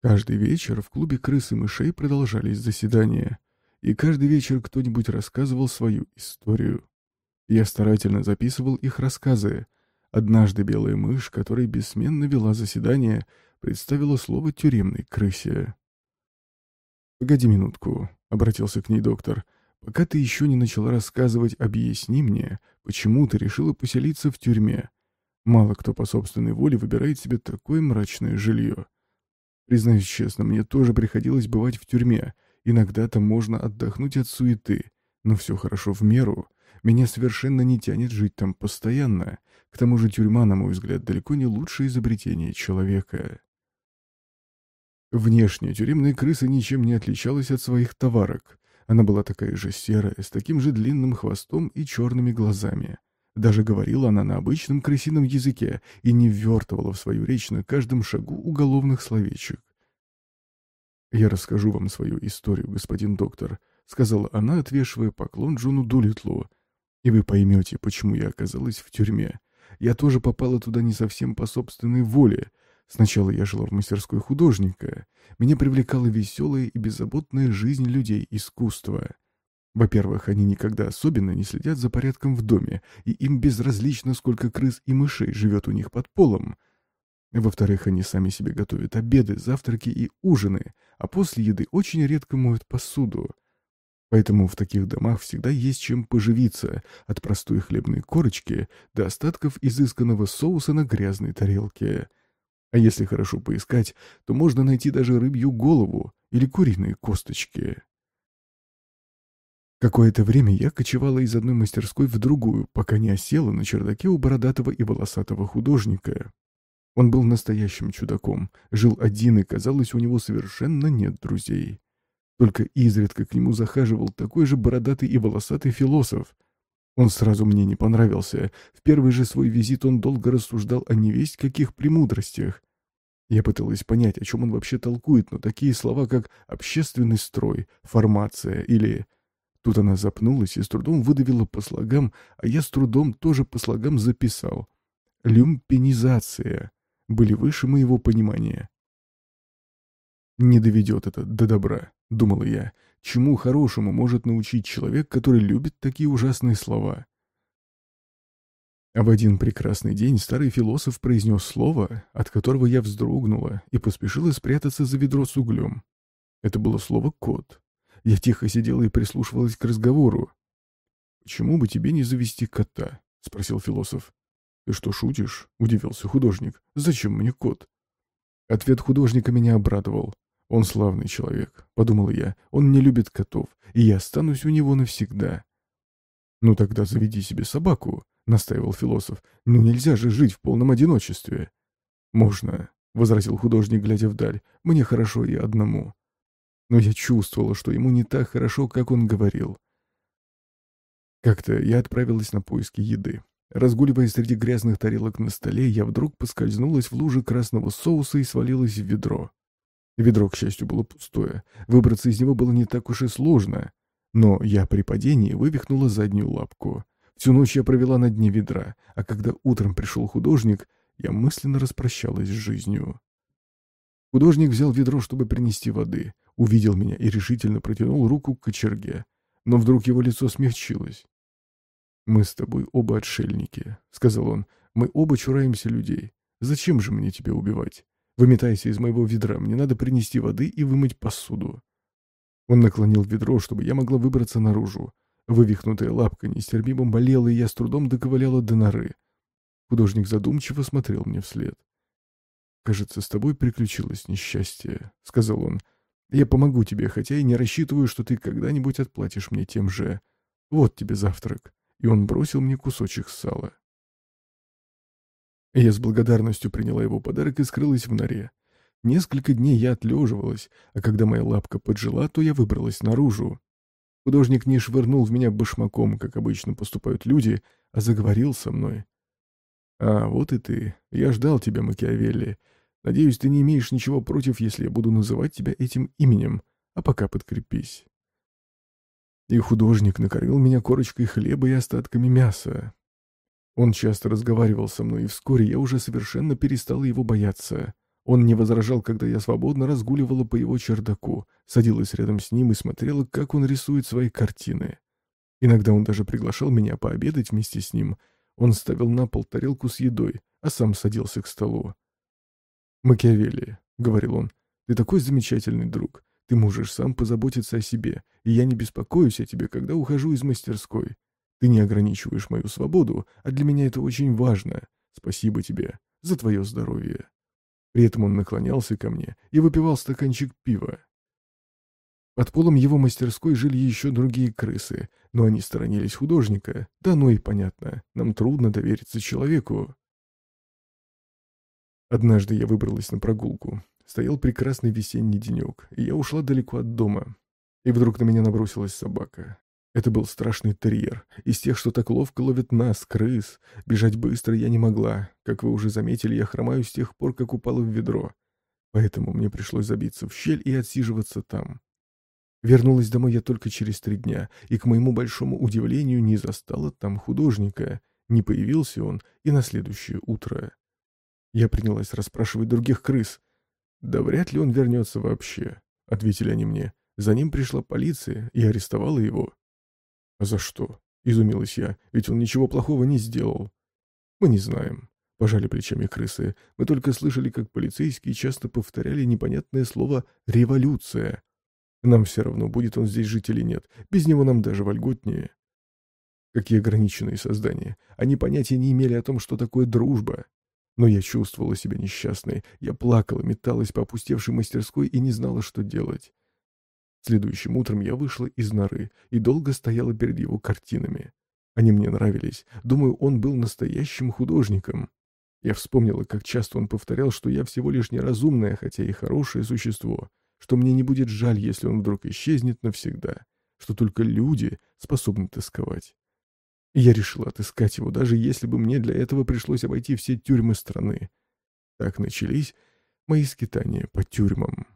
Каждый вечер в клубе крыс и мышей продолжались заседания, и каждый вечер кто-нибудь рассказывал свою историю. Я старательно записывал их рассказы. Однажды белая мышь, которая бессменно вела заседание, представила слово «тюремной крысе». «Погоди минутку», — обратился к ней доктор. «Пока ты еще не начала рассказывать, объясни мне, почему ты решила поселиться в тюрьме. Мало кто по собственной воле выбирает себе такое мрачное жилье. Признаюсь честно, мне тоже приходилось бывать в тюрьме. Иногда там можно отдохнуть от суеты. Но все хорошо в меру. Меня совершенно не тянет жить там постоянно. К тому же тюрьма, на мой взгляд, далеко не лучшее изобретение человека. Внешне тюремная крыса ничем не отличалась от своих товарок. Она была такая же серая, с таким же длинным хвостом и черными глазами. Даже говорила она на обычном крысином языке и не ввертывала в свою речь на каждом шагу уголовных словечек. «Я расскажу вам свою историю, господин доктор», — сказала она, отвешивая поклон Джону Дулитлу. «И вы поймете, почему я оказалась в тюрьме. Я тоже попала туда не совсем по собственной воле. Сначала я жила в мастерской художника. Меня привлекала веселая и беззаботная жизнь людей искусства». Во-первых, они никогда особенно не следят за порядком в доме, и им безразлично, сколько крыс и мышей живет у них под полом. Во-вторых, они сами себе готовят обеды, завтраки и ужины, а после еды очень редко моют посуду. Поэтому в таких домах всегда есть чем поживиться, от простой хлебной корочки до остатков изысканного соуса на грязной тарелке. А если хорошо поискать, то можно найти даже рыбью голову или куриные косточки. Какое-то время я кочевала из одной мастерской в другую, пока не осела на чердаке у бородатого и волосатого художника. Он был настоящим чудаком, жил один, и, казалось, у него совершенно нет друзей. Только изредка к нему захаживал такой же бородатый и волосатый философ. Он сразу мне не понравился. В первый же свой визит он долго рассуждал о невесть каких премудростях. Я пыталась понять, о чем он вообще толкует, но такие слова, как «общественный строй», «формация» или Тут она запнулась и с трудом выдавила по слогам, а я с трудом тоже по слогам записал. Люмпенизация были выше моего понимания. «Не доведет это до добра», — думала я. «Чему хорошему может научить человек, который любит такие ужасные слова?» А в один прекрасный день старый философ произнес слово, от которого я вздрогнула и поспешила спрятаться за ведро с углем. Это было слово «кот». Я тихо сидела и прислушивалась к разговору. «Почему бы тебе не завести кота?» — спросил философ. «Ты что, шутишь?» — удивился художник. «Зачем мне кот?» Ответ художника меня обрадовал. «Он славный человек», — подумал я. «Он не любит котов, и я останусь у него навсегда». «Ну тогда заведи себе собаку», — настаивал философ. «Ну нельзя же жить в полном одиночестве». «Можно», — возразил художник, глядя вдаль. «Мне хорошо и одному» но я чувствовала, что ему не так хорошо, как он говорил. Как-то я отправилась на поиски еды. Разгуливая среди грязных тарелок на столе, я вдруг поскользнулась в луже красного соуса и свалилась в ведро. Ведро, к счастью, было пустое. Выбраться из него было не так уж и сложно. Но я при падении вывихнула заднюю лапку. Всю ночь я провела на дне ведра, а когда утром пришел художник, я мысленно распрощалась с жизнью. Художник взял ведро, чтобы принести воды увидел меня и решительно протянул руку к кочерге. Но вдруг его лицо смягчилось. «Мы с тобой оба отшельники», — сказал он. «Мы оба чураемся людей. Зачем же мне тебя убивать? Выметайся из моего ведра, мне надо принести воды и вымыть посуду». Он наклонил ведро, чтобы я могла выбраться наружу. Вывихнутая лапка нестерпимо болела, и я с трудом доковыляла до норы. Художник задумчиво смотрел мне вслед. «Кажется, с тобой приключилось несчастье», — сказал он. Я помогу тебе, хотя и не рассчитываю, что ты когда-нибудь отплатишь мне тем же. Вот тебе завтрак». И он бросил мне кусочек сала. Я с благодарностью приняла его подарок и скрылась в норе. Несколько дней я отлеживалась, а когда моя лапка поджила, то я выбралась наружу. Художник не швырнул в меня башмаком, как обычно поступают люди, а заговорил со мной. «А, вот и ты. Я ждал тебя, Макиавелли. Надеюсь, ты не имеешь ничего против, если я буду называть тебя этим именем, а пока подкрепись. И художник накормил меня корочкой хлеба и остатками мяса. Он часто разговаривал со мной, и вскоре я уже совершенно перестала его бояться. Он не возражал, когда я свободно разгуливала по его чердаку, садилась рядом с ним и смотрела, как он рисует свои картины. Иногда он даже приглашал меня пообедать вместе с ним. Он ставил на пол тарелку с едой, а сам садился к столу. «Макиавелли», — говорил он, — «ты такой замечательный друг. Ты можешь сам позаботиться о себе, и я не беспокоюсь о тебе, когда ухожу из мастерской. Ты не ограничиваешь мою свободу, а для меня это очень важно. Спасибо тебе за твое здоровье». При этом он наклонялся ко мне и выпивал стаканчик пива. Под полом его мастерской жили еще другие крысы, но они сторонились художника. Да ну и понятно, нам трудно довериться человеку. Однажды я выбралась на прогулку. Стоял прекрасный весенний денек, и я ушла далеко от дома. И вдруг на меня набросилась собака. Это был страшный терьер, из тех, что так ловко ловят нас, крыс. Бежать быстро я не могла. Как вы уже заметили, я хромаю с тех пор, как упала в ведро. Поэтому мне пришлось забиться в щель и отсиживаться там. Вернулась домой я только через три дня, и, к моему большому удивлению, не застала там художника. Не появился он и на следующее утро. Я принялась расспрашивать других крыс. «Да вряд ли он вернется вообще», — ответили они мне. «За ним пришла полиция и арестовала его». «А за что?» — изумилась я. «Ведь он ничего плохого не сделал». «Мы не знаем», — пожали плечами крысы. «Мы только слышали, как полицейские часто повторяли непонятное слово «революция». Нам все равно, будет он здесь жить или нет. Без него нам даже вольготнее. Какие ограниченные создания. Они понятия не имели о том, что такое дружба. Но я чувствовала себя несчастной. Я плакала, металась по опустевшей мастерской и не знала, что делать. Следующим утром я вышла из норы и долго стояла перед его картинами. Они мне нравились. Думаю, он был настоящим художником. Я вспомнила, как часто он повторял, что я всего лишь неразумное, хотя и хорошее существо что мне не будет жаль, если он вдруг исчезнет навсегда, что только люди способны тосковать. Я решила отыскать его, даже если бы мне для этого пришлось обойти все тюрьмы страны. Так начались мои скитания по тюрьмам.